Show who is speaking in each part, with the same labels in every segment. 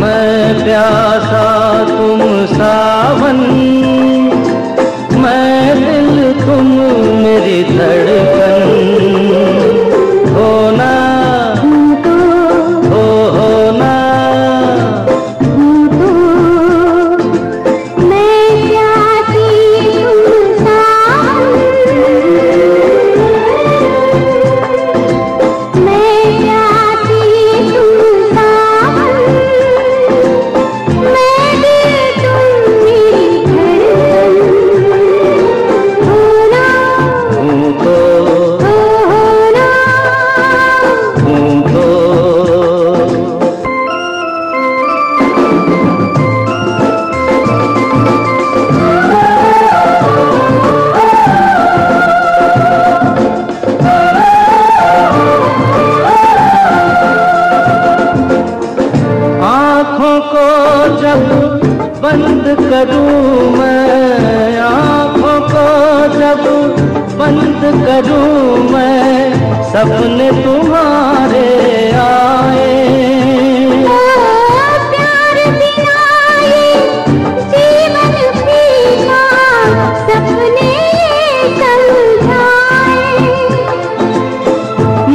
Speaker 1: मैं प्यासा तुम सावन बंद करूँ मैं आँखों को जब बंद करूँ मैं सपने तुम्हारे आए।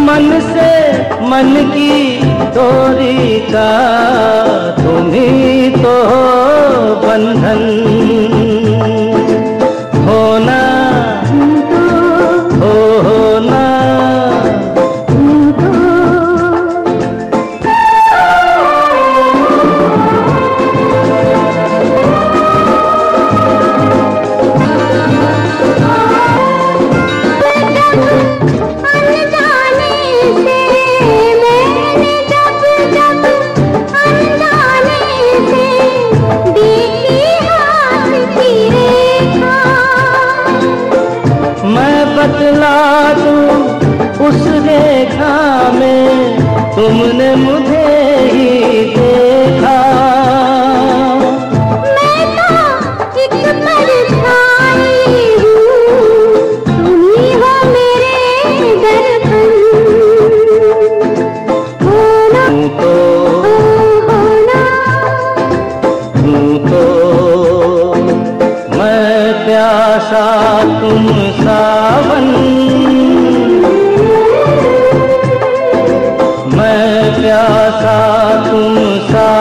Speaker 1: मन से मन की डोरी का तो बंधन बतला दूँ उस रेखा में तुमने मुझे ही देखा। प्यासा तुम सावन मैं तुम सा